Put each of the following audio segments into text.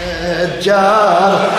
شجار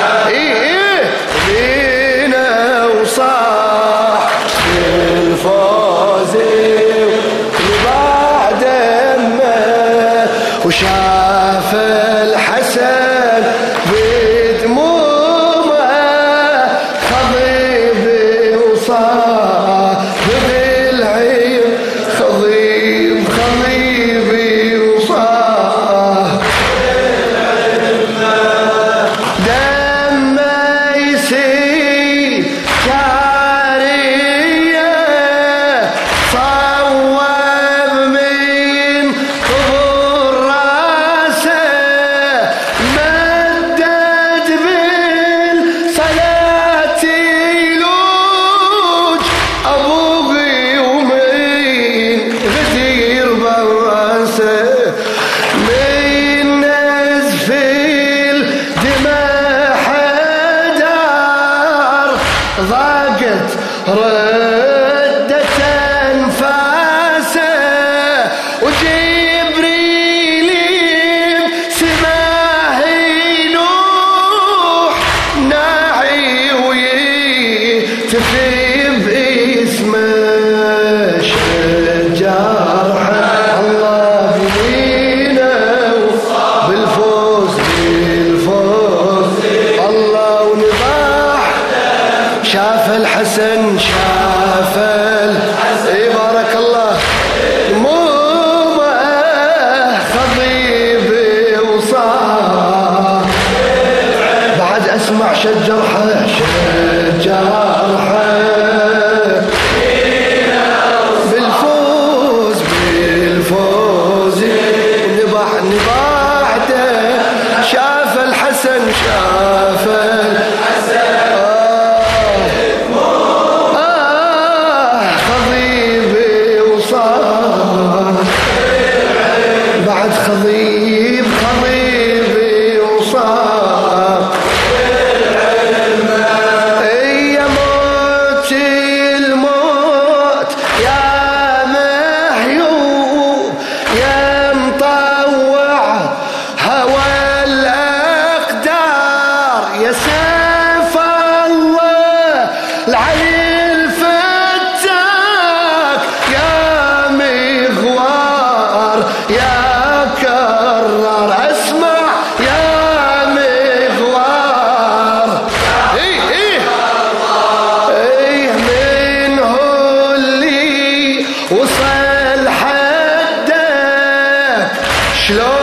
اسمع شجرحه Schloss.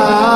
아.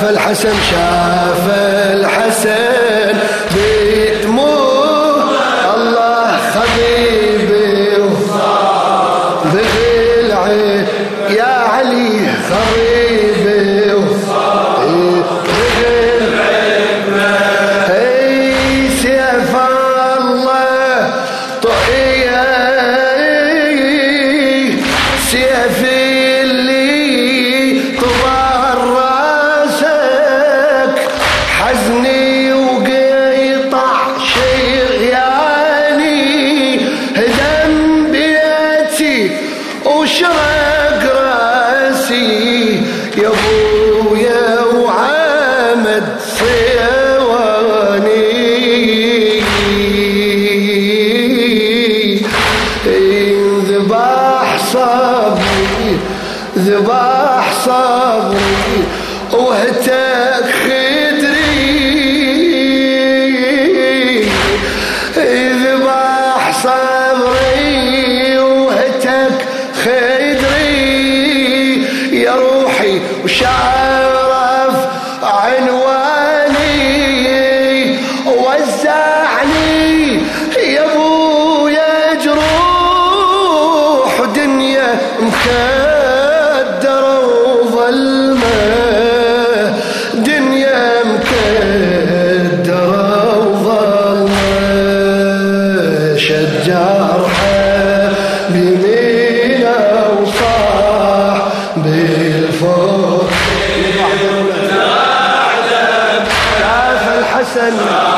شاف الحسن شاف الحسن. ذبح صبري. بالفوق شاف الحسن